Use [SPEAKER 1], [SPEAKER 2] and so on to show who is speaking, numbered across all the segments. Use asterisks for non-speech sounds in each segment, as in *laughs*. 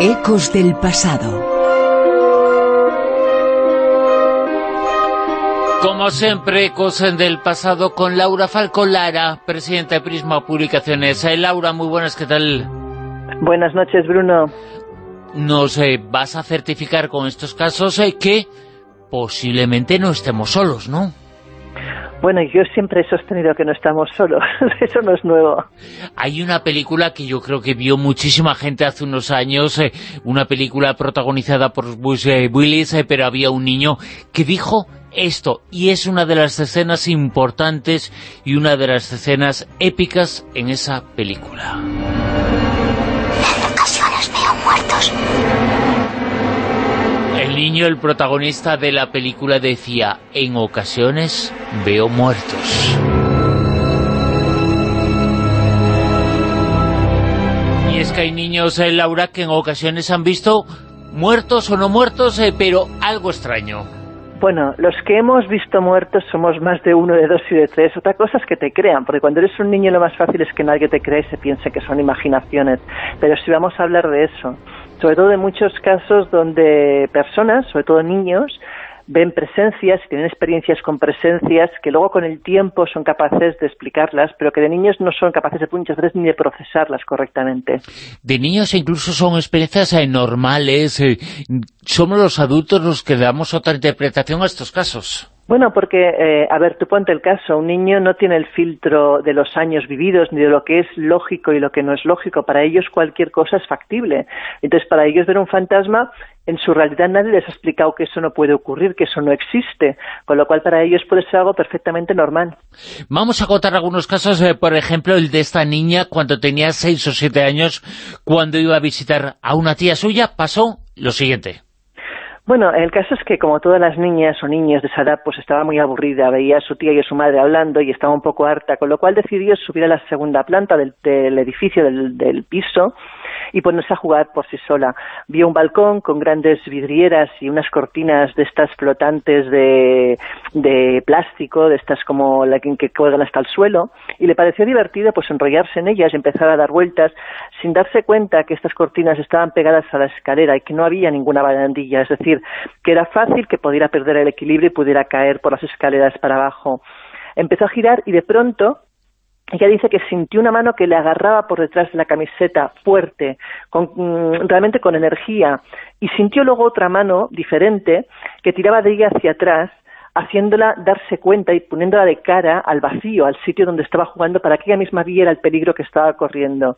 [SPEAKER 1] Ecos del pasado.
[SPEAKER 2] Como siempre, ecos del pasado con Laura Falco Lara, presidenta de Prisma Publicaciones. Eh, Laura, muy buenas, ¿qué tal?
[SPEAKER 3] Buenas noches, Bruno.
[SPEAKER 2] Nos eh, vas a certificar con estos casos eh, que posiblemente no estemos solos, ¿no?
[SPEAKER 3] Bueno, yo siempre he sostenido que no estamos solos, *laughs* eso no es nuevo.
[SPEAKER 2] Hay una película que yo creo que vio muchísima gente hace unos años, eh, una película protagonizada por Bruce eh, Willis, eh, pero había un niño que dijo esto, y es una de las escenas importantes y una de las escenas épicas en esa película. Niño, el protagonista de la película, decía, en ocasiones veo muertos. Y es que hay niños, eh, Laura, que en ocasiones han visto muertos o no muertos, eh, pero algo extraño.
[SPEAKER 3] Bueno, los que hemos visto muertos somos más de uno, de dos y de tres. Otra cosa es que te crean, porque cuando eres un niño lo más fácil es que nadie te cree y se piense que son imaginaciones. Pero si vamos a hablar de eso, sobre todo en muchos casos donde personas, sobre todo niños, ven presencias, tienen experiencias con presencias que luego con el tiempo son capaces de explicarlas, pero que de niños no son capaces de muchas veces ni de procesarlas correctamente.
[SPEAKER 2] De niños incluso son experiencias eh, normales, eh, somos los adultos los que damos otra interpretación a estos casos.
[SPEAKER 3] Bueno, porque, eh, a ver, tú ponte el caso, un niño no tiene el filtro de los años vividos, ni de lo que es lógico y lo que no es lógico. Para ellos cualquier cosa es factible. Entonces, para ellos ver un fantasma, en su realidad nadie les ha explicado que eso no puede ocurrir, que eso no existe. Con lo cual, para ellos puede ser algo perfectamente normal.
[SPEAKER 2] Vamos a contar algunos casos, eh, por ejemplo, el de esta niña cuando tenía seis o siete años, cuando iba a visitar a una tía suya, pasó lo siguiente.
[SPEAKER 3] Bueno, el caso es que como todas las niñas o niños de esa edad, pues estaba muy aburrida, veía a su tía y a su madre hablando y estaba un poco harta, con lo cual decidió subir a la segunda planta del, edificio, del piso, y ponerse a jugar por sí sola. Vio un balcón con grandes vidrieras y unas cortinas de estas flotantes de, de plástico, de estas como la que, que cuelgan hasta el suelo, y le pareció divertido pues enrollarse en ellas y empezar a dar vueltas sin darse cuenta que estas cortinas estaban pegadas a la escalera y que no había ninguna barandilla, es decir, que era fácil que pudiera perder el equilibrio y pudiera caer por las escaleras para abajo. Empezó a girar y de pronto ella dice que sintió una mano que le agarraba por detrás de la camiseta fuerte, con, mm, realmente con energía, y sintió luego otra mano diferente que tiraba de ella hacia atrás haciéndola darse cuenta y poniéndola de cara al vacío, al sitio donde estaba jugando, para que ella misma viera el peligro que estaba corriendo.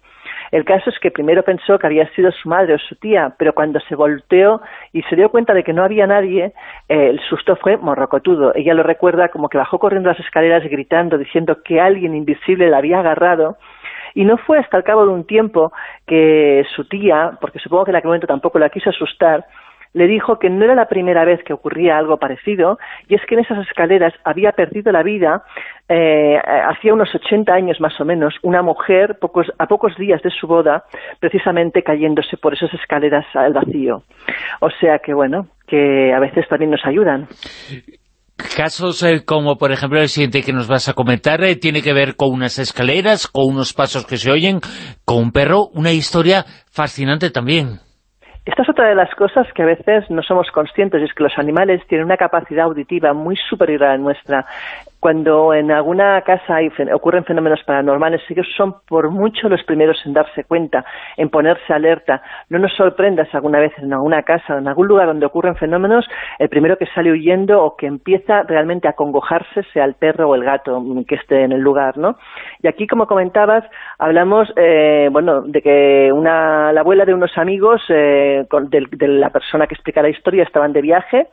[SPEAKER 3] El caso es que primero pensó que había sido su madre o su tía, pero cuando se volteó y se dio cuenta de que no había nadie, eh, el susto fue morrocotudo. Ella lo recuerda como que bajó corriendo las escaleras gritando, diciendo que alguien invisible la había agarrado, y no fue hasta el cabo de un tiempo que su tía, porque supongo que en aquel momento tampoco la quiso asustar, le dijo que no era la primera vez que ocurría algo parecido, y es que en esas escaleras había perdido la vida, eh, hacía unos 80 años más o menos, una mujer pocos, a pocos días de su boda, precisamente cayéndose por esas escaleras al vacío. O sea que, bueno, que a veces también nos ayudan.
[SPEAKER 2] Casos eh, como, por ejemplo, el siguiente que nos vas a comentar, eh, tiene que ver con unas escaleras, con unos pasos que se oyen, con un perro, una historia fascinante también.
[SPEAKER 3] Esta es otra de las cosas que a veces no somos conscientes, y es que los animales tienen una capacidad auditiva muy superior a la nuestra cuando en alguna casa ocurren fenómenos paranormales, ellos son por mucho los primeros en darse cuenta, en ponerse alerta. No nos sorprendas alguna vez en alguna casa o en algún lugar donde ocurren fenómenos, el primero que sale huyendo o que empieza realmente a congojarse sea el perro o el gato que esté en el lugar, ¿no? Y aquí, como comentabas, hablamos, eh, bueno, de que una, la abuela de unos amigos eh, de la persona que explica la historia estaban de viaje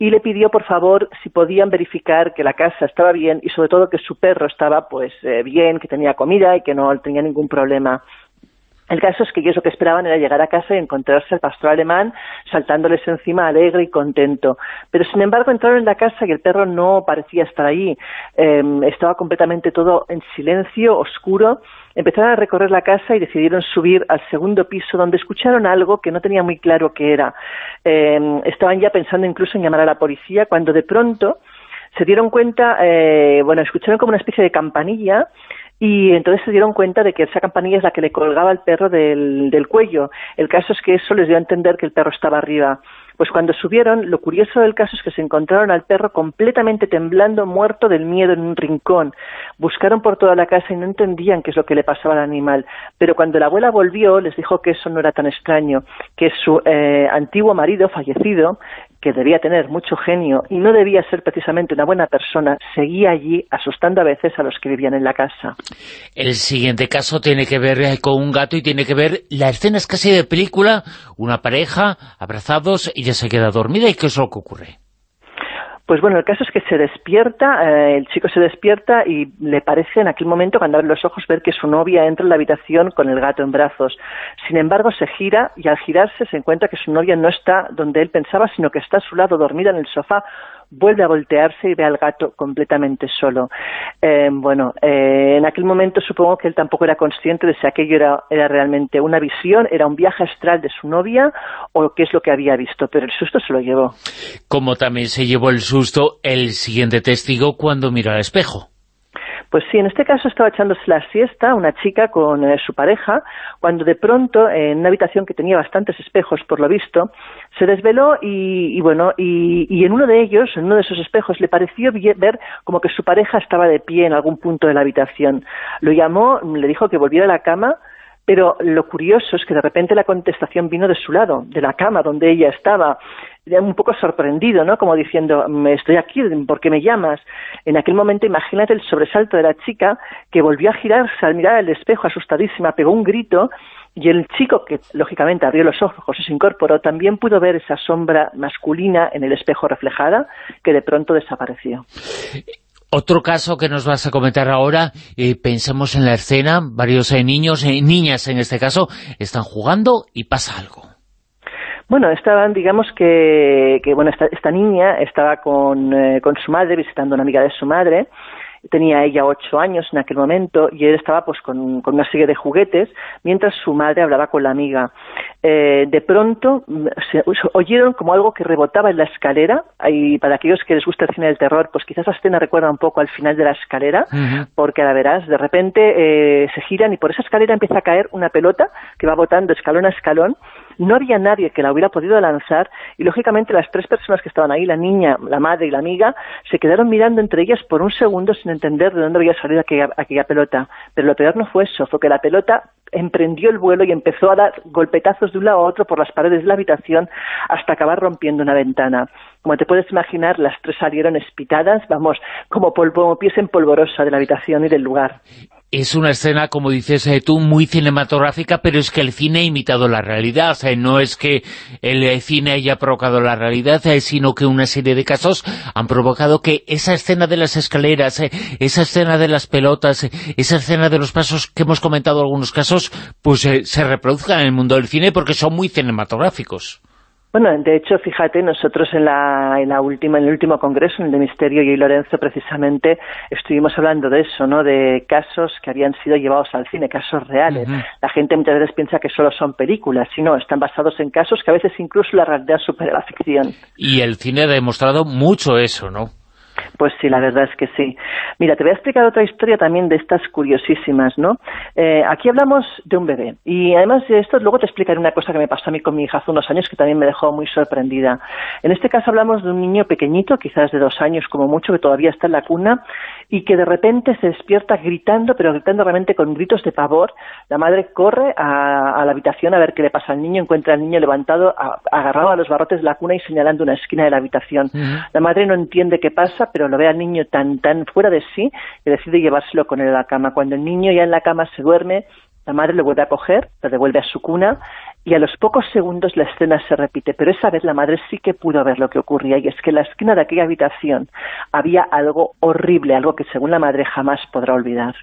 [SPEAKER 3] y le pidió por favor si podían verificar que la casa estaba bien y sobre todo que su perro estaba pues eh, bien, que tenía comida y que no tenía ningún problema. El caso es que ellos lo que esperaban era llegar a casa y encontrarse al pastor alemán saltándoles encima alegre y contento. Pero sin embargo entraron en la casa y el perro no parecía estar ahí. Em, estaba completamente todo en silencio, oscuro. Empezaron a recorrer la casa y decidieron subir al segundo piso donde escucharon algo que no tenía muy claro qué era. Em, estaban ya pensando incluso en llamar a la policía cuando de pronto se dieron cuenta, eh, bueno, escucharon como una especie de campanilla y entonces se dieron cuenta de que esa campanilla es la que le colgaba al perro del, del cuello. El caso es que eso les dio a entender que el perro estaba arriba. Pues cuando subieron, lo curioso del caso es que se encontraron al perro completamente temblando, muerto del miedo en un rincón. Buscaron por toda la casa y no entendían qué es lo que le pasaba al animal. Pero cuando la abuela volvió, les dijo que eso no era tan extraño, que su eh, antiguo marido fallecido que debía tener mucho genio y no debía ser precisamente una buena persona, seguía allí asustando a veces a los que vivían en la casa.
[SPEAKER 2] El siguiente caso tiene que ver eh, con un gato y tiene que ver, la escena es casi de película, una pareja, abrazados, y ya se queda dormida, ¿y qué es lo que ocurre?
[SPEAKER 3] Pues bueno, el caso es que se despierta, eh, el chico se despierta y le parece en aquel momento, cuando abre los ojos, ver que su novia entra en la habitación con el gato en brazos. Sin embargo, se gira y al girarse se encuentra que su novia no está donde él pensaba, sino que está a su lado dormida en el sofá vuelve a voltearse y ve al gato completamente solo. Eh, bueno, eh, en aquel momento supongo que él tampoco era consciente de si aquello era, era realmente una visión, era un viaje astral de su novia o qué es lo que había visto, pero el susto se lo llevó.
[SPEAKER 2] Como también se llevó el susto el siguiente testigo cuando miró al espejo.
[SPEAKER 3] Pues sí, en este caso estaba echándose la siesta una chica con eh, su pareja, cuando de pronto, en una habitación que tenía bastantes espejos, por lo visto, se desveló y, bueno, y, en uno de ellos, en uno de esos espejos, le pareció ver como que su pareja estaba de pie en algún punto de la habitación. Lo llamó, le dijo que volviera a la cama, pero lo curioso es que de repente la contestación vino de su lado, de la cama donde ella estaba un poco sorprendido, ¿no? Como diciendo, me estoy aquí, ¿por qué me llamas? En aquel momento, imagínate el sobresalto de la chica que volvió a girarse al mirar el espejo asustadísima, pegó un grito y el chico, que lógicamente abrió los ojos y se incorporó, también pudo ver esa sombra masculina en el espejo reflejada que de pronto desapareció.
[SPEAKER 2] Otro caso que nos vas a comentar ahora, eh, pensamos en la escena, varios eh, niños, eh, niñas en este caso, están jugando y pasa algo.
[SPEAKER 3] Bueno, estaban, digamos que, que bueno, esta, esta niña estaba con, eh, con su madre, visitando a una amiga de su madre, tenía ella ocho años en aquel momento y él estaba pues con, con, una serie de juguetes mientras su madre hablaba con la amiga. Eh, de pronto mm, se, oyeron como algo que rebotaba en la escalera. Y para aquellos que les gusta el cine del terror, pues quizás la escena recuerda un poco al final de la escalera, porque la verás, de repente eh, se giran y por esa escalera empieza a caer una pelota que va botando escalón a escalón no había nadie que la hubiera podido lanzar y lógicamente las tres personas que estaban ahí, la niña, la madre y la amiga, se quedaron mirando entre ellas por un segundo sin entender de dónde había salido aquella, aquella pelota. Pero lo peor no fue eso, fue que la pelota emprendió el vuelo y empezó a dar golpetazos de un lado a otro por las paredes de la habitación hasta acabar rompiendo una ventana. Como te puedes imaginar, las tres salieron espitadas, vamos, como, polvo, como pies en polvorosa de la habitación y del lugar.
[SPEAKER 2] Es una escena, como dices eh, tú, muy cinematográfica, pero es que el cine ha imitado la realidad. no es que el eh, cine haya provocado la realidad, eh, sino que una serie de casos han provocado que esa escena de las escaleras, esa escena de las pelotas, esa escena de los pasos que hemos comentado algunos casos, pues se reproduzcan en el mundo del cine porque son muy cinematográficos.
[SPEAKER 3] Bueno, de hecho, fíjate, nosotros en, la, en, la última, en el último congreso, en el de Misterio y Lorenzo, precisamente, estuvimos hablando de eso, ¿no? De casos que habían sido llevados al cine, casos reales. La gente muchas veces piensa que solo son películas, sino están basados en casos que a veces incluso la realidad supera la ficción.
[SPEAKER 2] Y el cine ha demostrado mucho eso, ¿no?
[SPEAKER 3] Pues sí, la verdad es que sí. Mira, te voy a explicar otra historia también de estas curiosísimas, ¿no? Eh, aquí hablamos de un bebé. Y además de esto, luego te explicaré una cosa que me pasó a mí con mi hija hace unos años que también me dejó muy sorprendida. En este caso hablamos de un niño pequeñito, quizás de dos años como mucho, que todavía está en la cuna, y que de repente se despierta gritando, pero gritando realmente con gritos de pavor. La madre corre a, la habitación a ver qué le pasa al niño, encuentra al niño levantado, agarrado a los barrotes de la cuna y señalando una esquina de la habitación. La madre no entiende qué pasa, pero lo ve al niño tan, tan fuera de sí que decide llevárselo con él a la cama. Cuando el niño ya en la cama se duerme, la madre lo vuelve a coger, lo devuelve a su cuna y a los pocos segundos la escena se repite, pero esa vez la madre sí que pudo ver lo que ocurría y es que en la esquina de aquella habitación había algo horrible, algo que según la madre jamás podrá olvidar.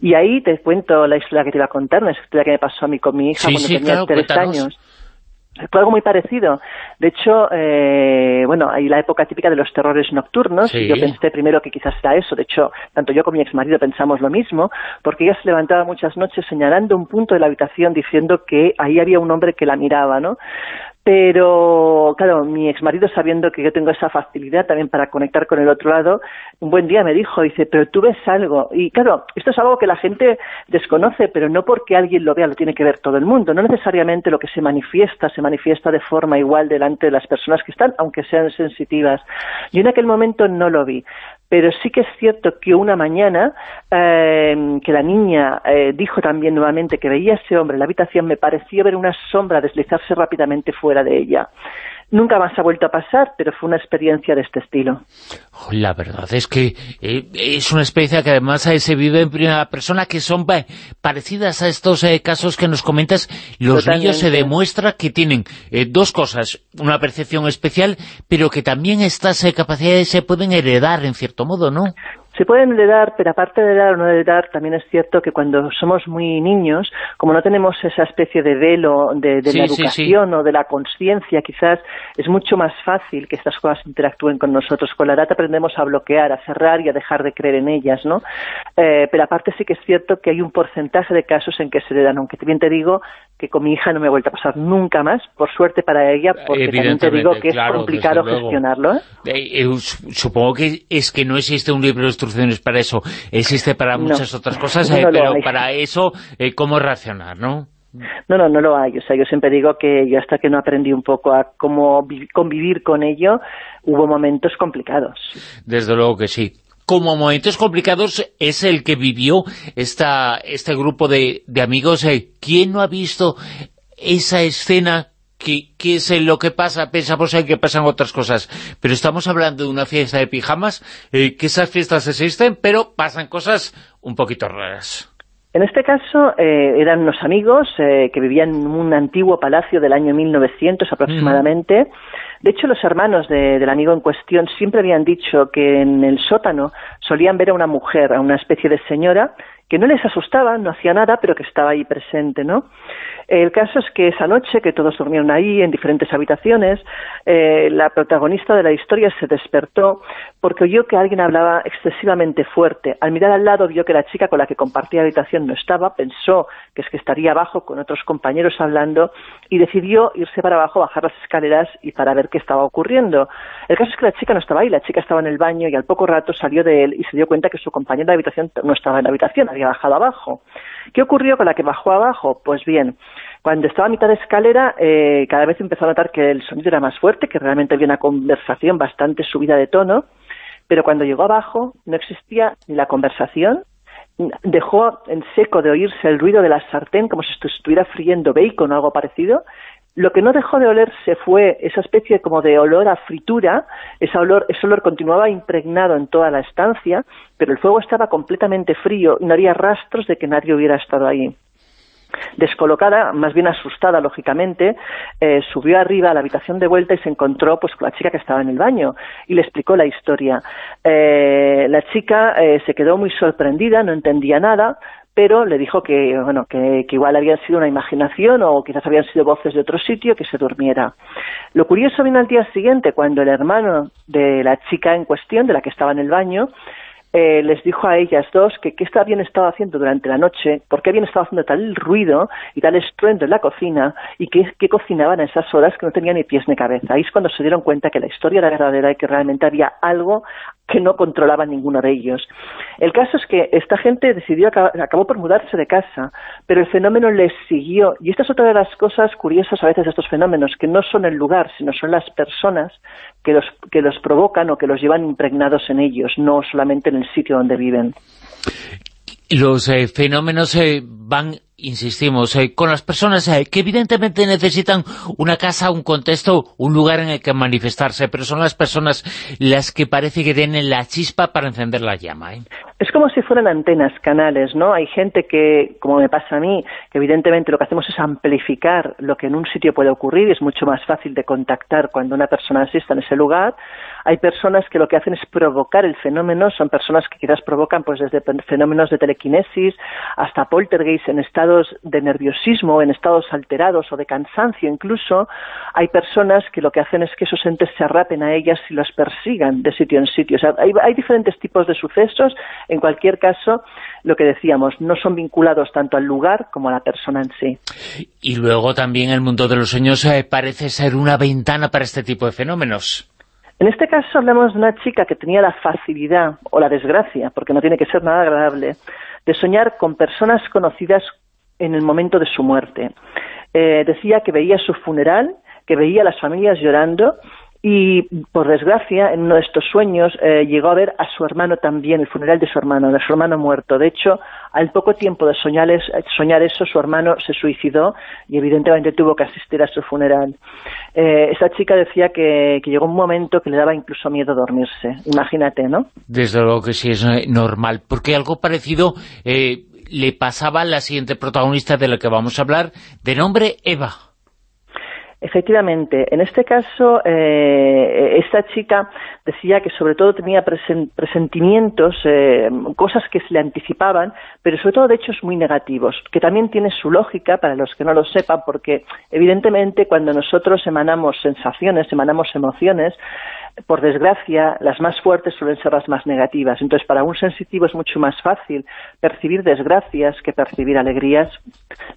[SPEAKER 3] Y ahí te cuento la historia que te iba a contar, una historia que me pasó a mí con mi hija cuando tenía tres años. Fue algo muy parecido. De hecho, eh, bueno, hay la época típica de los terrores nocturnos, y yo pensé primero que quizás era eso. De hecho, tanto yo como mi exmarido pensamos lo mismo, porque ella se levantaba muchas noches señalando un punto de la habitación diciendo que ahí había un hombre que la miraba, ¿no? Pero, claro, mi exmarido, sabiendo que yo tengo esa facilidad también para conectar con el otro lado, un buen día me dijo, dice, pero tú ves algo. Y claro, esto es algo que la gente desconoce, pero no porque alguien lo vea lo tiene que ver todo el mundo. No necesariamente lo que se manifiesta, se manifiesta de forma igual delante de las personas que están, aunque sean sensitivas. Yo en aquel momento no lo vi pero sí que es cierto que una mañana eh, que la niña eh, dijo también nuevamente que veía a ese hombre en la habitación, me pareció ver una sombra deslizarse rápidamente fuera de ella. Nunca más ha vuelto a pasar, pero fue una experiencia de este estilo.
[SPEAKER 2] La verdad es que eh, es una experiencia que además eh, se vive en primera persona, que son parecidas a estos eh, casos que nos comentas. Los niños se demuestra que tienen dos cosas, una percepción especial, pero que también estas capacidades se pueden heredar en cierto modo, ¿no?
[SPEAKER 3] Se pueden heredar, pero aparte de heredar o no heredar, también es cierto que cuando somos muy niños, como no tenemos esa especie de velo de, la educación o de la conciencia, quizás es mucho más fácil que estas cosas interactúen con nosotros. Con la edad aprendemos a bloquear, a cerrar y a dejar de creer en ellas, ¿no? Eh, pero aparte sí que es cierto que hay un porcentaje de casos en que se heredan, aunque también te digo que con mi hija no me ha vuelto a pasar nunca más, por suerte para ella, porque también te digo que es complicado gestionarlo.
[SPEAKER 2] ¿eh? Eh, supongo que es que no existe un libro de instrucciones para eso, existe para muchas otras cosas, eh, pero para eso, eh, ¿cómo reaccionar, no?
[SPEAKER 3] No, no, no lo hay. O sea, yo siempre digo que yo hasta que no aprendí un poco a cómo convivir con ello, hubo momentos complicados.
[SPEAKER 2] Desde luego que sí. Como momentos complicados es el que vivió esta, este grupo de, de amigos. Eh, ¿Quién no ha visto esa escena qué, es lo que pasa, pensamos en que pasan otras cosas, pero estamos hablando de una fiesta de pijamas, eh, que esas fiestas existen, pero pasan cosas un poquito raras.
[SPEAKER 3] En este caso eh, eran unos amigos eh, que vivían en un antiguo palacio del año 1900 aproximadamente. De hecho, los hermanos del amigo en cuestión siempre habían dicho que en el sótano solían ver a una mujer, a una especie de señora, que no les asustaba, no hacía nada, pero que estaba ahí presente, ¿no? El caso es que esa noche, que todos durmieron ahí en diferentes habitaciones, eh, la protagonista de la historia se despertó porque oyó que alguien hablaba excesivamente fuerte. Al mirar al lado vio que la chica con la que compartía habitación no estaba, pensó que es que estaría abajo con otros compañeros hablando y decidió irse para abajo, bajar las escaleras y para ver qué estaba ocurriendo. El caso es que la chica no estaba ahí, la chica estaba en el baño y al poco rato salió de él y se dio cuenta que su compañera de habitación no estaba en la habitación, bajado abajo. ¿Qué ocurrió con la que bajó abajo? Pues bien, cuando estaba a mitad de escalera, eh, cada vez empezó a notar que el sonido era más fuerte, que realmente había una conversación bastante subida de tono, pero cuando llegó abajo no existía ni la conversación, dejó en seco de oírse el ruido de la sartén como si estuviera friendo bacon o algo parecido. Lo que no dejó de olerse fue esa especie como de olor a fritura, ese olor, ese olor continuaba impregnado en toda la estancia, pero el fuego estaba completamente frío y no había rastros de que nadie hubiera estado ahí descolocada, más bien asustada, lógicamente, eh, subió arriba a la habitación de vuelta y se encontró pues con la chica que estaba en el baño y le explicó la historia. Eh, la chica eh, se quedó muy sorprendida, no entendía nada, pero le dijo que, bueno, que, igual había sido una imaginación o quizás habían sido voces de otro sitio, que se durmiera. Lo curioso vino al día siguiente, cuando el hermano de la chica en cuestión, de la que estaba en el baño, eh, les dijo a ellas dos que qué habían estado haciendo durante la noche, por qué habían estado haciendo tal ruido y tal estruendo en la cocina y que, cocinaban a esas horas que no tenían ni pies ni cabeza. Ahí es cuando se dieron cuenta que la historia era verdadera y que realmente había algo que no controlaba ninguno de ellos. El caso es que esta gente decidió, acabó por mudarse de casa, pero el fenómeno les siguió. Y esta es otra de las cosas curiosas a veces de estos fenómenos, que no son el lugar, sino son las personas que los, que los provocan o que los llevan impregnados en ellos, no solamente en el sitio donde viven.
[SPEAKER 2] Los eh, fenómenos eh, van insistimos, eh, con las personas eh, que evidentemente necesitan una casa, un contexto, un lugar en el que manifestarse, pero son las personas las que parece que tienen la chispa para encender la llama.
[SPEAKER 3] Es como si fueran antenas, canales, ¿no? Hay gente que, como me pasa a mí, que evidentemente lo que hacemos es amplificar lo que en un sitio puede ocurrir y es mucho más fácil de contactar cuando una persona asista en ese lugar. Hay personas que lo que hacen es provocar el fenómeno, son personas que quizás provocan pues desde fenómenos de telequinesis hasta poltergeist en estado de nerviosismo, en estados alterados o de cansancio incluso, hay personas que lo que hacen es que esos entes se arrapen a ellas y las persigan de sitio en sitio. hay, diferentes tipos de sucesos En cualquier caso, lo que decíamos, no son vinculados tanto al lugar como a la persona en sí.
[SPEAKER 2] Y luego también el mundo de los sueños eh, parece ser una ventana para este tipo de fenómenos.
[SPEAKER 3] En este caso hablamos de una chica que tenía la facilidad o la desgracia, porque no tiene que ser nada agradable, de soñar con personas conocidas en el momento de su muerte. Eh, decía que veía su funeral, que veía a las familias llorando y por desgracia en uno de estos sueños eh, llegó a ver a su hermano también, el funeral de su hermano, de su hermano muerto. De hecho, al poco tiempo de soñar, soñar eso, su hermano se suicidó y evidentemente tuvo que asistir a su funeral. Eh, esa chica decía que, llegó un momento que le daba incluso miedo dormirse. Imagínate, ¿no?
[SPEAKER 2] Desde luego que sí es eh, normal, porque algo parecido le pasaba a la siguiente protagonista de la que vamos a hablar, de nombre Eva.
[SPEAKER 3] Efectivamente, en este caso, eh, esta chica decía que sobre todo tenía presentimientos, eh, cosas que se le anticipaban, pero sobre todo de hechos muy negativos, que también tiene su lógica para los que no lo sepan, porque evidentemente cuando nosotros emanamos sensaciones, emanamos emociones, por desgracia, las más fuertes suelen ser las más negativas. Entonces, para un sensitivo es mucho más fácil percibir desgracias que percibir alegrías,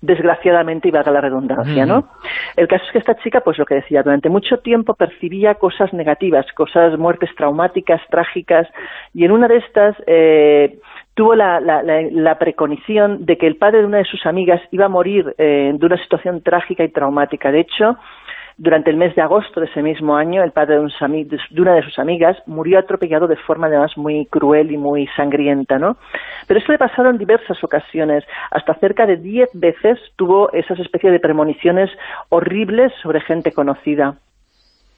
[SPEAKER 3] desgraciadamente, y valga la redundancia, ¿no? El caso es que esta chica, pues lo que decía, durante mucho tiempo percibía cosas negativas, cosas, traumáticas, trágicas, y en una de estas... Eh, tuvo la, la, preconición de que el padre de una de sus amigas iba a morir eh, de una situación trágica y traumática. De hecho, durante el mes de agosto de ese mismo año, el padre de, una de sus amigas murió atropellado de forma además muy cruel y muy sangrienta, ¿no? Pero esto le pasaron en diversas ocasiones. Hasta cerca de diez veces tuvo esas especies de premoniciones horribles sobre gente conocida.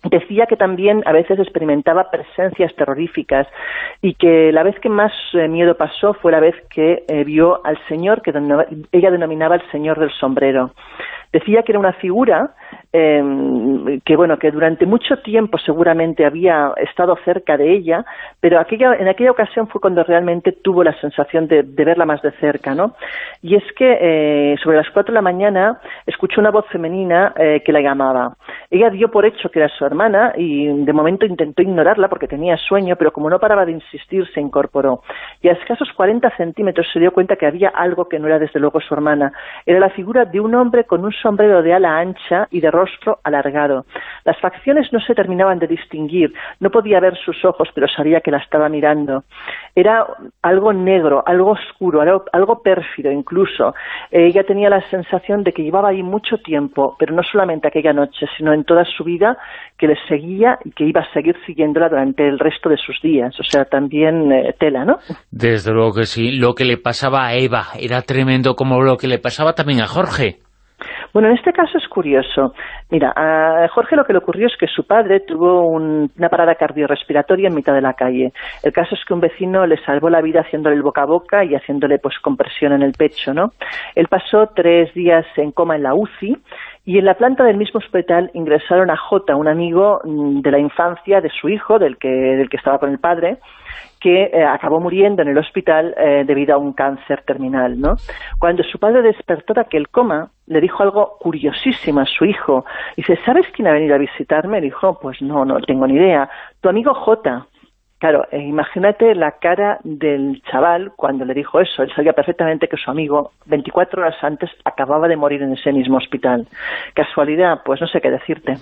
[SPEAKER 3] Decía que también a veces experimentaba presencias terroríficas y que la vez que más eh, miedo pasó fue la vez que eh, vio al señor que ella denominaba el señor del sombrero. Decía que era una figura eh, que bueno que durante mucho tiempo seguramente había estado cerca de ella, pero aquella, en aquella ocasión fue cuando realmente tuvo la sensación de, verla más de cerca, ¿no? Y es que eh, sobre las cuatro de la mañana escuchó una voz femenina eh, que la llamaba. Ella dio por hecho que era su hermana y de momento intentó ignorarla porque tenía sueño, pero como no paraba de insistir se incorporó. Y a escasos 40 centímetros se dio cuenta que había algo que no era desde luego su hermana. Era la figura de un hombre con un sombrero de ala ancha y de rostro alargado. Las facciones no se terminaban de distinguir, no podía ver sus ojos, pero sabía que la estaba mirando. Era algo negro, algo oscuro, algo, pérfido incluso. ella tenía la sensación de que llevaba ahí mucho tiempo, pero no solamente aquella noche, sino en toda su vida, que le seguía y que iba a seguir siguiéndola durante el resto de sus días. O sea, también eh, tela, ¿no?
[SPEAKER 2] Desde luego que sí. Lo que le pasaba a Eva era tremendo, como lo que le pasaba también a Jorge.
[SPEAKER 3] Bueno, en este caso es curioso. Mira, a Jorge lo que le ocurrió es que su padre tuvo una parada cardiorrespiratoria en mitad de la calle. El caso es que un vecino le salvó la vida haciéndole el boca a boca y haciéndole pues compresión en el pecho, ¿no? Él pasó tres días en coma en la UCI y en la planta del mismo hospital ingresaron a J, un amigo mm, de la infancia de su hijo, del que, del que estaba con el padre, que eh, acabó muriendo en el hospital eh, debido a un cáncer terminal, ¿no? Cuando su padre despertó de aquel coma, le dijo algo curiosísimo a su hijo. Dice, ¿sabes quién ha venido a visitarme? Dijo, pues no, no tengo ni idea. Tu amigo J. Claro, eh, imagínate la cara del chaval cuando le dijo eso. Él sabía perfectamente que su amigo, 24 horas antes, acababa de morir en ese mismo hospital. ¿Casualidad? Pues no sé qué decirte.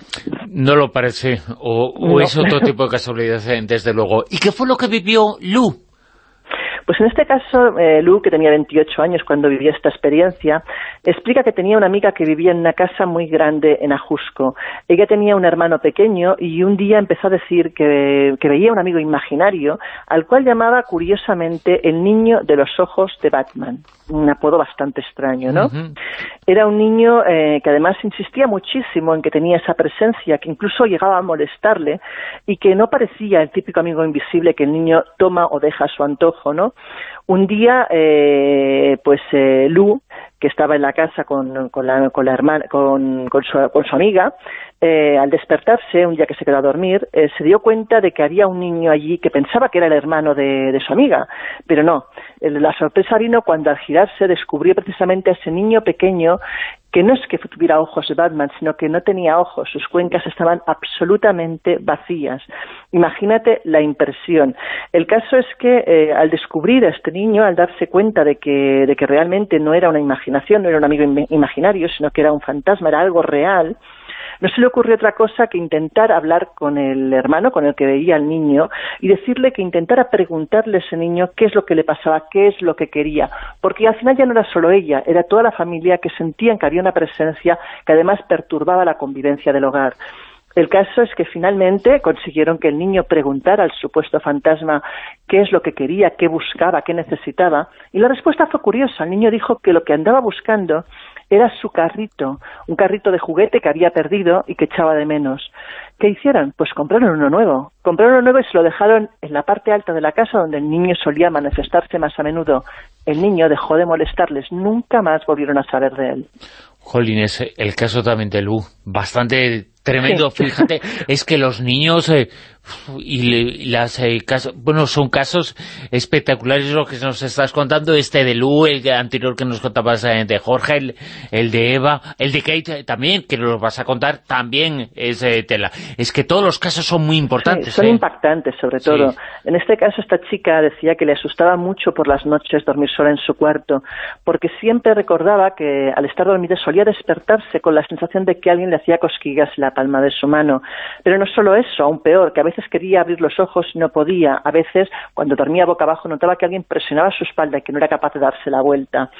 [SPEAKER 2] No lo parece, o, es otro *laughs* tipo de casualidad, desde luego. ¿Y qué fue lo que vivió Lu?
[SPEAKER 3] Pues en este caso, eh, Lu, que tenía 28 años cuando vivía esta experiencia, explica que tenía una amiga que vivía en una casa muy grande en Ajusco. Ella tenía un hermano pequeño y un día empezó a decir que, veía un amigo imaginario al cual llamaba curiosamente el niño de los ojos de Batman. Un apodo bastante extraño, ¿no? Era un niño eh, que además insistía muchísimo en que tenía esa presencia, que incluso llegaba a molestarle y que no parecía el típico amigo invisible que el niño toma o deja a su antojo, ¿no? Un día, eh, pues eh, Lu, que estaba en la casa con, con, la, con, la hermana, con, su, con su amiga, eh, al despertarse, un día que se quedó a dormir, eh, se dio cuenta de que había un niño allí que pensaba que era el hermano de, de su amiga, pero no. La sorpresa vino cuando al girarse descubrió precisamente a ese niño pequeño que no es que tuviera ojos de Batman, sino que no tenía ojos, sus cuencas estaban absolutamente vacías. Imagínate la impresión. El caso es que eh, al descubrir a este niño, al darse cuenta de que, de que realmente no era una imaginación, no era un amigo imaginario, sino que era un fantasma, era algo real, no se le ocurrió otra cosa que intentar hablar con el hermano, con el que veía al niño, y decirle que intentara preguntarle a ese niño qué es lo que le pasaba, qué es lo que quería, porque al final ya no era solo ella, era toda la familia que sentían que había una presencia que además perturbaba la convivencia del hogar. El caso es que finalmente consiguieron que el niño preguntara al supuesto fantasma qué es lo que quería, qué buscaba, qué necesitaba, y la respuesta fue curiosa. El niño dijo que lo que andaba buscando era su carrito, un carrito de juguete que había perdido y que echaba de menos. ¿Qué hicieron? Pues compraron uno nuevo. Compraron uno nuevo y se lo dejaron en la parte alta de la casa donde el niño solía manifestarse más a menudo. El niño dejó de molestarles, nunca más volvieron a saber de él.
[SPEAKER 2] Jolines, el caso también de Lu, bastante tremendo, fíjate, *laughs* es que los niños eh, y las eh, casos, bueno, son casos espectaculares lo que nos estás contando, este de Lu, el anterior que nos contabas eh, de Jorge, el, de Eva, el de Kate también, que nos vas a contar, también es tela. Es que todos los casos son muy importantes.
[SPEAKER 3] son impactantes, sobre todo. En este caso, esta chica decía que le asustaba mucho por las noches dormir sola en su cuarto, porque siempre recordaba que al estar dormida solía despertarse con la sensación de que alguien le hacía cosquillas en la palma de su mano. Pero no solo eso, aún peor, que a veces quería abrir los ojos no podía. A veces, cuando dormía boca abajo, notaba que alguien presionaba su espalda y que no era capaz de darse la vuelta.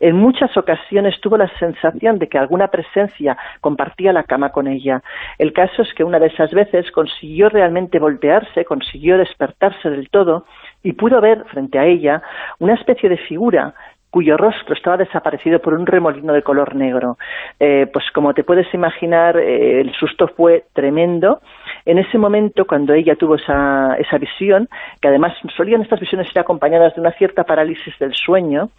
[SPEAKER 3] En muchas ocasiones tuvo la sensación de que alguna presencia compartía la cama con ella. El caso es que una de esas veces consiguió realmente voltearse, consiguió despertarse del todo y pudo ver frente a ella una especie de figura cuyo rostro estaba desaparecido por un remolino de color negro. Eh, pues como te puedes imaginar, eh, el susto fue tremendo. En ese momento, cuando ella tuvo esa, esa visión, que además solían estas visiones ser acompañadas de una cierta parálisis del sueño,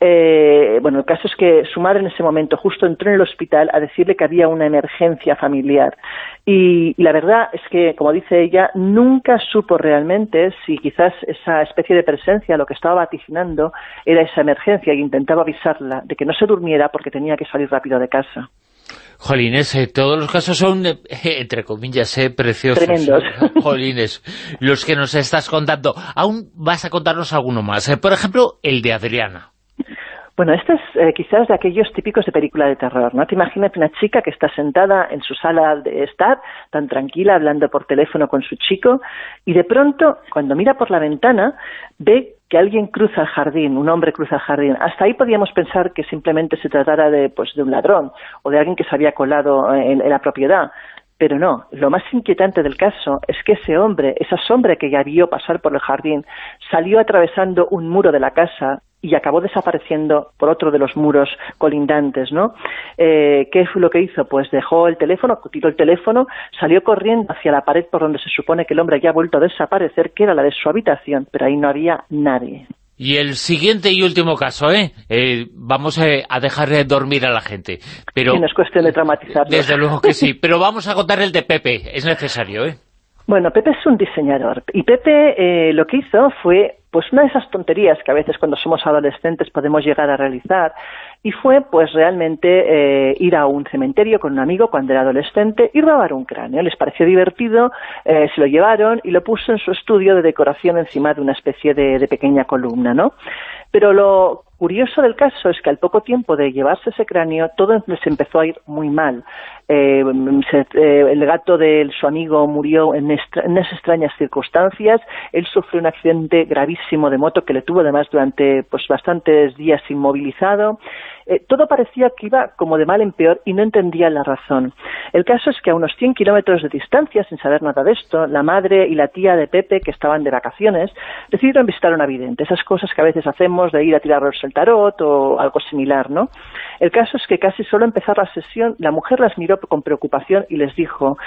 [SPEAKER 3] eh, bueno, el caso es que su madre en ese momento justo entró en el hospital a decirle que había una emergencia familiar. Y, y la verdad es que, como dice ella, nunca supo realmente si quizás esa especie de presencia, lo que estaba vaticinando, era esa emergencia y intentaba avisarla de que no se durmiera porque tenía que salir rápido de casa.
[SPEAKER 2] Jolines, eh, todos los casos son, eh, *laughs* entre comillas, eh, preciosos.
[SPEAKER 3] Tremendos. *laughs*
[SPEAKER 2] Jolines, los que nos estás contando. Aún vas a contarnos alguno más. por ejemplo, el de Adriana.
[SPEAKER 3] Bueno, este es eh, quizás de aquellos típicos de película de terror, ¿no? Te imaginas una chica que está sentada en su sala de estar, tan tranquila, hablando por teléfono con su chico, y de pronto, cuando mira por la ventana, ve que alguien cruza el jardín, un hombre cruza el jardín. Hasta ahí podíamos pensar que simplemente se tratara de, pues, de un ladrón o de alguien que se había colado en la propiedad. Pero no, lo más inquietante del caso es que ese hombre, esa sombra que ya vio pasar por el jardín, salió atravesando un muro de la casa y acabó desapareciendo por otro de los muros colindantes, ¿no? Eh, ¿Qué fue lo que hizo? Pues dejó el teléfono, tiró el teléfono, salió corriendo hacia la pared por donde se supone que el hombre había vuelto a desaparecer, que era la de su habitación, pero ahí no había nadie.
[SPEAKER 2] Y el siguiente y último caso, ¿eh? eh vamos eh, a dejar de dormir a la gente. Pero,
[SPEAKER 3] sí, no es cuestión de traumatizarlos.
[SPEAKER 2] Desde luego que sí, pero vamos a contar el de Pepe, es necesario, ¿eh?
[SPEAKER 3] Bueno, Pepe es un diseñador, y Pepe eh, lo que hizo fue pues una de esas tonterías que a veces cuando somos adolescentes podemos llegar a realizar, y fue pues realmente eh, ir a un cementerio con un amigo cuando era adolescente y robar un cráneo. Les pareció divertido, eh, se lo llevaron y lo puso en su estudio de decoración encima de una especie de, de pequeña columna, ¿no? Pero lo curioso del caso es que al poco tiempo de llevarse ese cráneo, todo les empezó a ir muy mal. Eh, eh, el gato de su amigo murió en, esas extrañas circunstancias, él sufrió un accidente gravísimo de moto que le tuvo además durante pues bastantes días inmovilizado, eh, todo parecía que iba como de mal en peor y no entendía la razón. El caso es que a unos 100 kilómetros de distancia, sin saber nada de esto, la madre y la tía de Pepe, que estaban de vacaciones, decidieron visitar a un vidente, esas cosas que a veces hacemos de ir a tirarnos el tarot o algo similar, ¿no? El caso es que casi solo empezar la sesión, la mujer las miró con preocupación y les dijo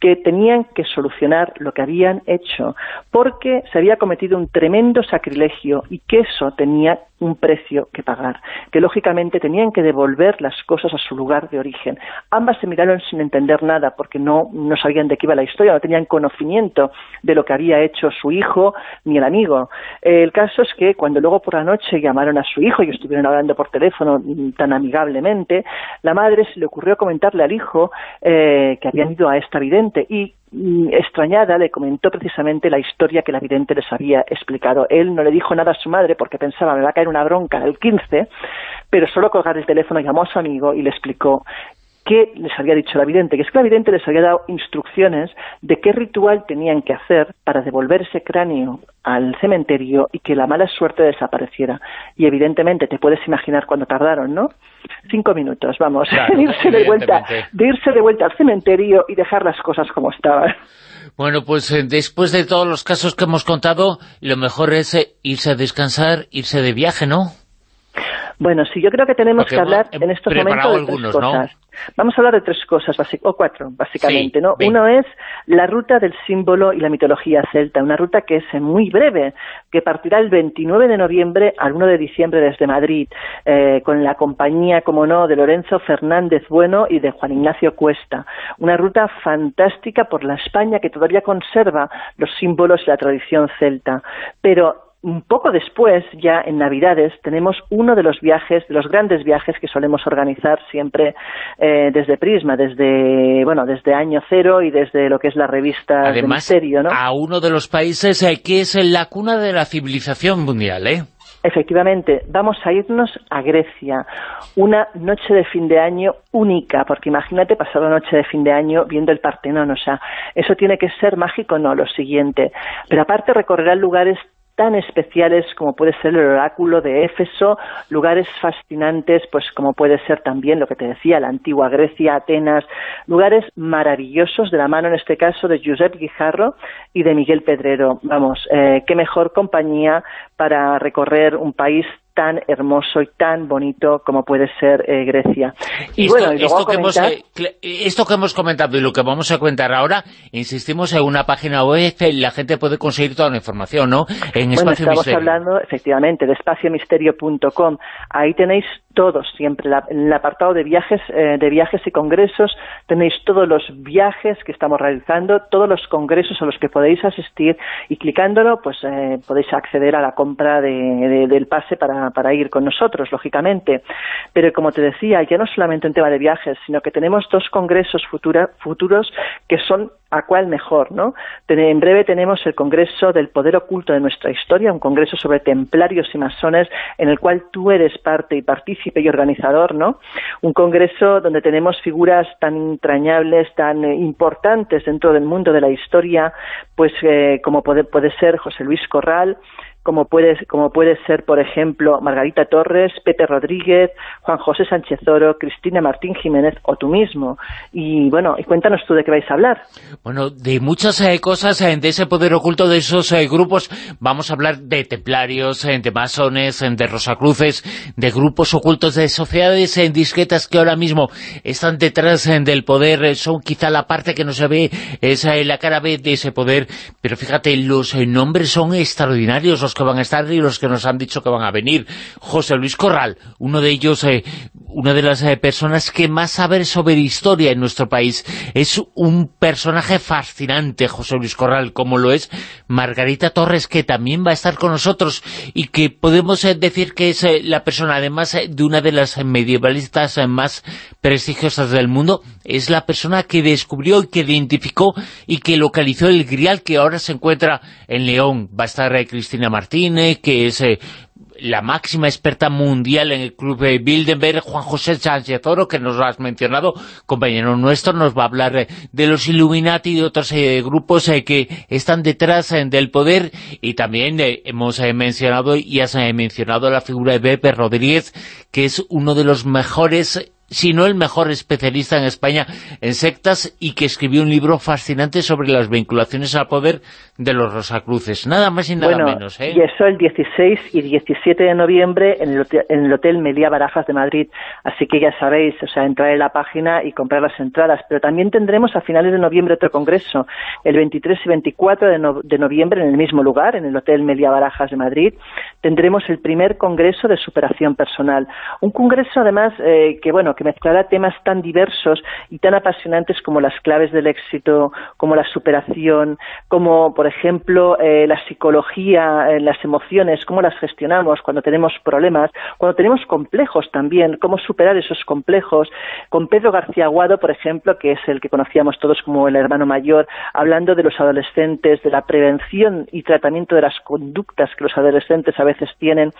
[SPEAKER 3] que tenían que solucionar lo que habían hecho, porque se había cometido un tremendo sacrilegio y que eso tenía un precio que pagar, que lógicamente tenían que devolver las cosas a su lugar de origen. Ambas se miraron sin entender nada porque no, no sabían de qué iba la historia, no tenían conocimiento de lo que había hecho su hijo ni el amigo. el caso es que cuando luego por la noche llamaron a su hijo y estuvieron hablando por teléfono tan amigablemente, la madre se le ocurrió comentarle al hijo eh, que habían ido a esta vidente y extrañada le comentó precisamente la historia que la vidente les había explicado. Él no le dijo nada a su madre porque pensaba me va a caer una bronca el 15, pero solo colgar el teléfono llamó a su amigo y le explicó qué les había dicho la vidente, que es que la vidente les había dado instrucciones de qué ritual tenían que hacer para devolver ese cráneo al cementerio y que la mala suerte desapareciera. Y evidentemente te puedes imaginar cuándo tardaron, ¿no? Cinco minutos, vamos, de *laughs* irse de vuelta, de irse de vuelta al cementerio y dejar las cosas como estaban.
[SPEAKER 2] Bueno, pues eh, después de todos los casos que hemos contado, lo mejor es eh, irse a descansar, irse de viaje, ¿no?
[SPEAKER 3] Bueno, sí, yo creo que tenemos que hablar en estos momentos de tres cosas. Vamos a hablar de tres cosas, o cuatro, básicamente, ¿no? Uno es la ruta del símbolo y la mitología celta, una ruta que es muy breve, que partirá el 29 de noviembre al 1 de diciembre desde Madrid, eh, con la compañía, como no, de Lorenzo Fernández Bueno y de Juan Ignacio Cuesta. Una ruta fantástica por la España que todavía conserva los símbolos y la tradición celta, pero un poco después, ya en Navidades, tenemos uno de los viajes, de los grandes viajes que solemos organizar siempre eh, desde Prisma, desde bueno, desde año cero y desde lo que es la revista
[SPEAKER 2] Además, ¿no? a uno de los países eh, que es la cuna de la civilización mundial, ¿eh?
[SPEAKER 3] Efectivamente, vamos a irnos a Grecia, una noche de fin de año única, porque imagínate pasar la noche de fin de año viendo el Partenón, o sea, eso tiene que ser mágico, no, lo siguiente. Pero aparte recorrerán lugares tan especiales como puede ser el oráculo de Éfeso, lugares fascinantes, pues como puede ser también lo que te decía, la antigua Grecia, Atenas, lugares maravillosos de la mano en este caso de Josep Guijarro y de Miguel Pedrero. Vamos, eh, qué mejor compañía para recorrer un país tan hermoso y tan bonito como puede ser eh, Grecia.
[SPEAKER 2] Y esto, bueno, esto, que hemos, eh, esto que hemos comentado y lo que vamos a comentar ahora, insistimos en una página web, la gente puede conseguir toda la información, ¿no?
[SPEAKER 3] En bueno, estamos hablando, efectivamente, de espaciomisterio.com. Ahí tenéis todos siempre. en el apartado de viajes, eh, de viajes y congresos tenéis todos los viajes que estamos realizando, todos los congresos a los que podéis asistir y clicándolo pues eh, podéis acceder a la compra del pase para, para ir con nosotros, lógicamente. Pero como te decía, ya no solamente un tema de viajes, sino que tenemos dos congresos futura, futuros que son a cuál mejor, ¿no? En breve tenemos el Congreso del Poder Oculto de nuestra historia, un congreso sobre templarios y masones en el cual tú eres parte y partícipe y organizador, ¿no? Un congreso donde tenemos figuras tan entrañables, tan eh, importantes dentro del mundo de la historia, pues eh, como puede, puede ser José Luis Corral, como puede, como puede ser, por ejemplo, Margarita Torres, Pepe Rodríguez, Juan José Sánchez Oro, Cristina Martín Jiménez o tú mismo. Y bueno, y cuéntanos tú de qué vais a hablar.
[SPEAKER 2] Bueno, de muchas eh, cosas, eh, de ese poder oculto de esos eh, grupos, vamos a hablar de templarios, de masones, de rosacruces, de grupos ocultos, de sociedades disquetas que ahora mismo están detrás del poder, son quizá la parte que no se ve, es la cara B de ese poder, pero fíjate, los nombres son extraordinarios, los que van a estar y los que nos han dicho que van a venir. José Luis Corral, uno de ellos, eh, una de las eh, personas que más sabe sobre historia en nuestro país. Es un personaje fascinante, José Luis Corral, como lo es Margarita Torres, que también va a estar con nosotros y que podemos eh, decir que es la persona, además de una de las medievalistas más prestigiosas del mundo, es la persona que descubrió y que identificó y que localizó el grial que ahora se encuentra en León. Va a estar Cristina Martínez que es eh, la máxima experta mundial en el club de Bilderberg, Juan José Sánchez Oro, que nos lo has mencionado, compañero nuestro, nos va a hablar eh, de los Illuminati y de otros eh, grupos que están detrás del poder, y también hemos mencionado y has mencionado la figura de Pepe Rodríguez, que es uno de los mejores si no el mejor especialista en España en sectas y que escribió un libro fascinante sobre las vinculaciones al poder de los Rosacruces. Nada más y nada menos. ¿eh?
[SPEAKER 3] Y eso el 16 y 17 de noviembre en el, hotel, en el Hotel Meliá Barajas de Madrid. Así que ya sabéis, o sea, entrar en la página y comprar las entradas. Pero también tendremos a finales de noviembre otro congreso, el 23 y 24 de, noviembre en el mismo lugar, en el Hotel Meliá Barajas de Madrid. Tendremos el primer congreso de superación personal. Un congreso, además, eh, que, bueno, que mezclará temas tan diversos y tan apasionantes como las claves del éxito, como la superación, como, por ejemplo, eh, la psicología, eh, las emociones, cómo las gestionamos cuando tenemos problemas, cuando tenemos complejos también, cómo superar esos complejos. Con Pedro García Aguado, por ejemplo, que es el que conocíamos todos como el hermano mayor, hablando de los adolescentes, de la prevención y tratamiento de las conductas que los adolescentes a veces tienen.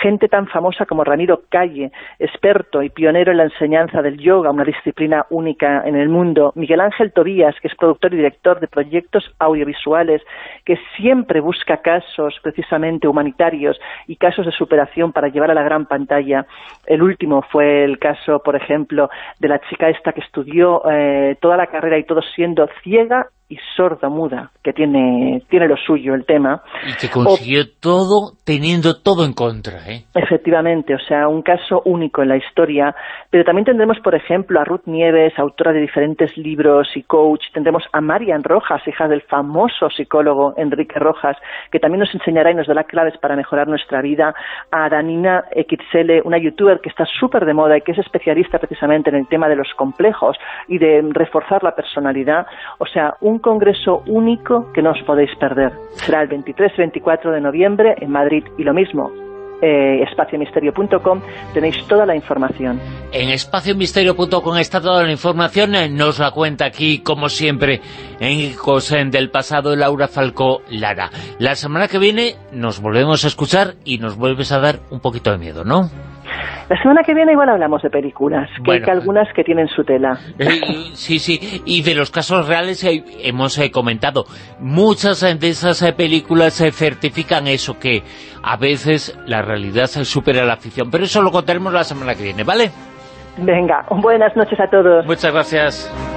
[SPEAKER 3] Gente tan famosa como Ramiro Calle, experto y pionero en la enseñanza enseñanza del yoga, una disciplina única en el mundo. Miguel Ángel Tobías, que es productor y director de proyectos audiovisuales, que siempre busca casos precisamente humanitarios y casos de superación para llevar a la gran pantalla. El último fue el caso, por ejemplo, de la chica esta que estudió eh, toda la carrera y todo siendo ciega y sorda muda, que tiene, tiene lo suyo el tema.
[SPEAKER 2] Y que consiguió todo teniendo todo en contra, ¿eh?
[SPEAKER 3] Efectivamente, o sea, un caso único en la historia. Pero también tendremos, por ejemplo, a Ruth Nieves, autora de diferentes libros y coach. Tendremos a Marian Rojas, hija del famoso psicólogo Enrique Rojas, que también nos enseñará y nos dará claves para mejorar nuestra vida. A Danina Ekitsele, una youtuber que está súper de moda y que es especialista precisamente en el tema de los complejos y de reforzar la personalidad. O sea, un un congreso único que no os podéis perder. Será el 23-24 de noviembre en Madrid y lo mismo, eh, espaciomisterio.com tenéis toda la información.
[SPEAKER 2] En espaciomisterio.com está toda la información, eh, nos la cuenta aquí, como siempre, en Hijos del Pasado, Laura Falcó Lara. La semana que viene nos volvemos a escuchar y nos vuelves a dar un poquito de miedo, ¿no?
[SPEAKER 3] La semana que viene igual hablamos de películas, que hay algunas que tienen su tela.
[SPEAKER 2] Eh, sí, sí, y de los casos reales eh, hemos eh, comentado. Muchas de esas películas certifican eso, que a veces la realidad supera la ficción. Pero eso lo contaremos la semana que viene, ¿vale?
[SPEAKER 3] Venga, buenas noches a todos.
[SPEAKER 2] Muchas gracias.